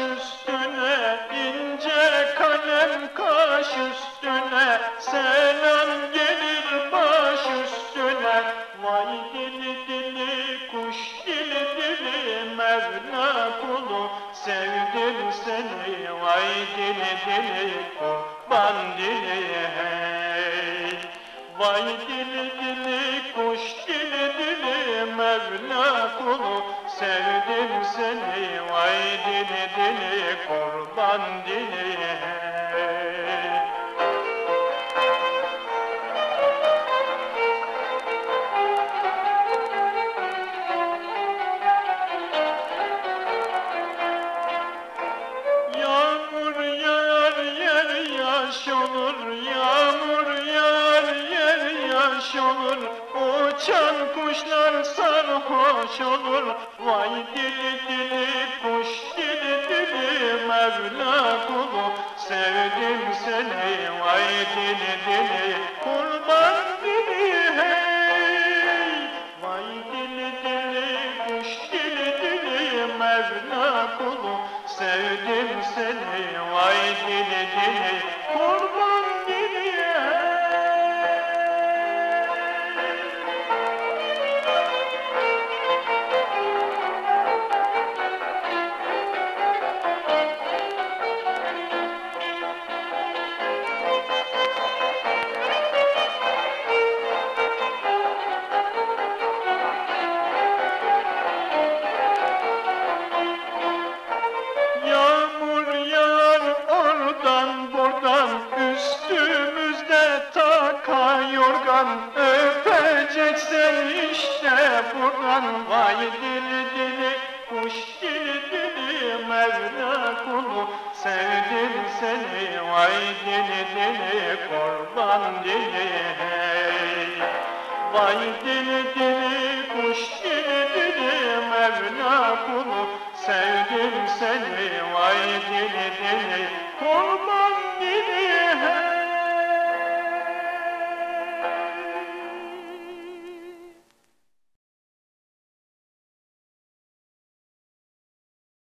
üstüne ince kalem kaş üstüne selam gelir baş üstüne. Vay dili dili kuş dili dili mevla kulu sevdim seni. Vay dili dili kurban dili hey. Vay dili dili kuş dili dili mevla kulu sevdim seni Vay dili dili kurban dili Yağmur yağar yer yaş Yağmur yağar yer yaş Uçan kuşlar sarhoş olur Vay dili dili kuş dili dili Mevla kulu Sevdim seni vay dili dili Kurban dili hey! Vay dili dili kuş dili dili Mevla kulu Sevdim seni yorgan Öpeceksen işte buradan. Vay dili dili kuş dili dili Mevla kulu. Sevdim seni vay dili dili Kurban dili hey. Vay dili dili kuş dili dili Mevla kulu. Sevdim seni vay dili dili Kurban